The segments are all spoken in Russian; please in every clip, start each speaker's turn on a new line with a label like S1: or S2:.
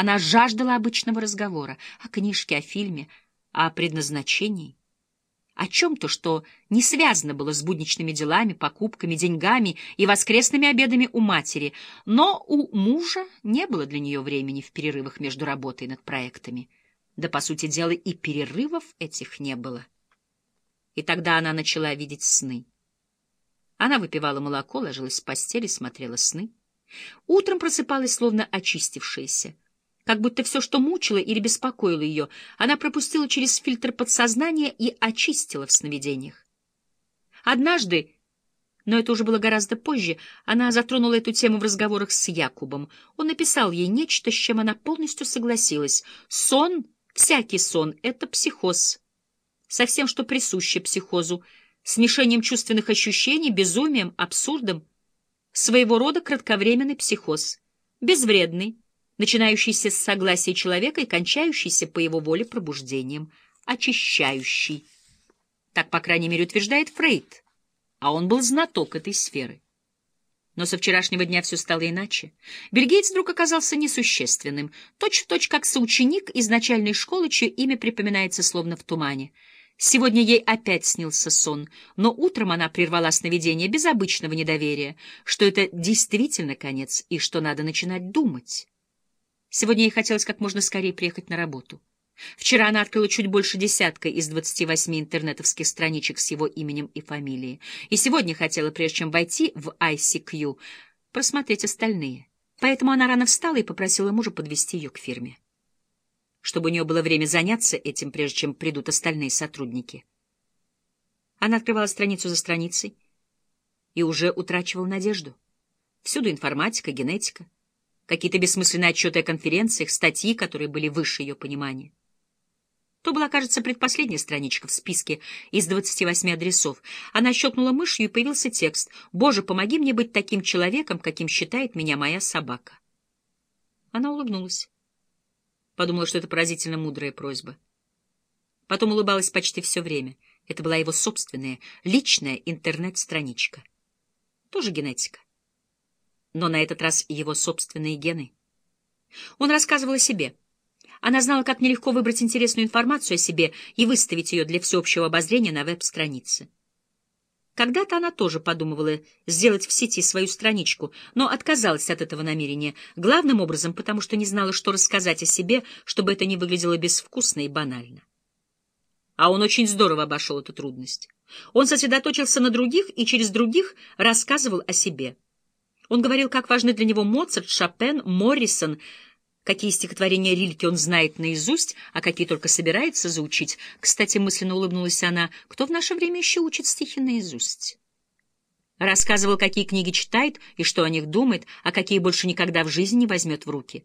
S1: Она жаждала обычного разговора о книжке, о фильме, о предназначении, о чем-то, что не связано было с будничными делами, покупками, деньгами и воскресными обедами у матери, но у мужа не было для нее времени в перерывах между работой над проектами. Да, по сути дела, и перерывов этих не было. И тогда она начала видеть сны. Она выпивала молоко, ложилась в постель и смотрела сны. Утром просыпалась, словно очистившаяся. Как будто все, что мучило или беспокоило ее, она пропустила через фильтр подсознания и очистила в сновидениях. Однажды, но это уже было гораздо позже, она затронула эту тему в разговорах с Якубом. Он написал ей нечто, с чем она полностью согласилась. Сон, всякий сон — это психоз. Со всем, что присуще психозу, смешением чувственных ощущений, безумием, абсурдом, своего рода кратковременный психоз, безвредный, начинающийся с согласия человека и кончающийся по его воле пробуждением, очищающий. Так, по крайней мере, утверждает Фрейд, а он был знаток этой сферы. Но со вчерашнего дня все стало иначе. Бельгиец вдруг оказался несущественным, точь-в-точь точь как соученик из начальной школы, чье имя припоминается словно в тумане. Сегодня ей опять снился сон, но утром она прервала сновидение без обычного недоверия, что это действительно конец и что надо начинать думать. Сегодня ей хотелось как можно скорее приехать на работу. Вчера она открыла чуть больше десятка из 28 интернетовских страничек с его именем и фамилией. И сегодня хотела, прежде чем войти в ICQ, просмотреть остальные. Поэтому она рано встала и попросила мужа подвести ее к фирме. Чтобы у нее было время заняться этим, прежде чем придут остальные сотрудники. Она открывала страницу за страницей и уже утрачивала надежду. Всюду информатика, генетика какие-то бессмысленные отчеты о конференциях, статьи, которые были выше ее понимания. То была, кажется, предпоследняя страничка в списке из 28 адресов. Она щелкнула мышью, и появился текст «Боже, помоги мне быть таким человеком, каким считает меня моя собака». Она улыбнулась. Подумала, что это поразительно мудрая просьба. Потом улыбалась почти все время. Это была его собственная, личная интернет-страничка. Тоже генетика но на этот раз его собственные гены. Он рассказывал о себе. Она знала, как нелегко выбрать интересную информацию о себе и выставить ее для всеобщего обозрения на веб-странице. Когда-то она тоже подумывала сделать в сети свою страничку, но отказалась от этого намерения, главным образом потому, что не знала, что рассказать о себе, чтобы это не выглядело безвкусно и банально. А он очень здорово обошел эту трудность. Он сосредоточился на других и через других рассказывал о себе — он говорил, как важны для него Моцарт, Шопен, Моррисон, какие стихотворения Рильке он знает наизусть, а какие только собирается заучить. Кстати, мысленно улыбнулась она, кто в наше время еще учит стихи наизусть? Рассказывал, какие книги читает и что о них думает, а какие больше никогда в жизни не возьмет в руки.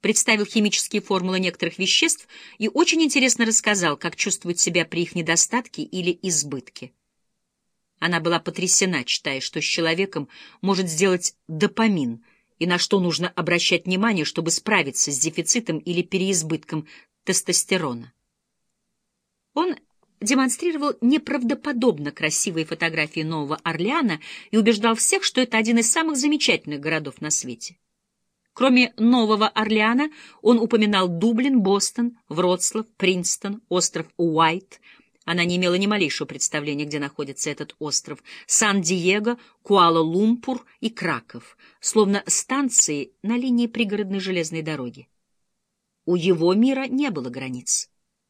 S1: Представил химические формулы некоторых веществ и очень интересно рассказал, как чувствует себя при их недостатке или избытке. Она была потрясена, читая, что с человеком может сделать допамин и на что нужно обращать внимание, чтобы справиться с дефицитом или переизбытком тестостерона. Он демонстрировал неправдоподобно красивые фотографии Нового Орлеана и убеждал всех, что это один из самых замечательных городов на свете. Кроме Нового Орлеана он упоминал Дублин, Бостон, Вроцлав, Принстон, остров Уайт — она не имела ни малейшего представления, где находится этот остров. Сан-Диего, Куала-Лумпур и Краков, словно станции на линии пригородной железной дороги. У его мира не было границ.